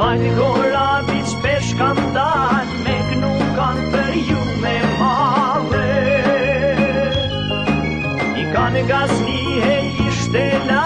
Majtë gora bitë shpesh kam dalë Me kënu kanë për ju me I kanë gazni he ishte la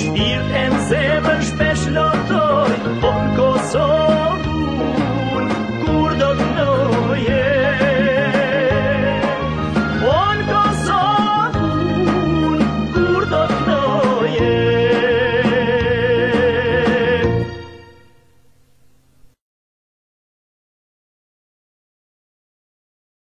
Shpirt e në zemën lotoj Po në kosovën, kur do të nëje? Po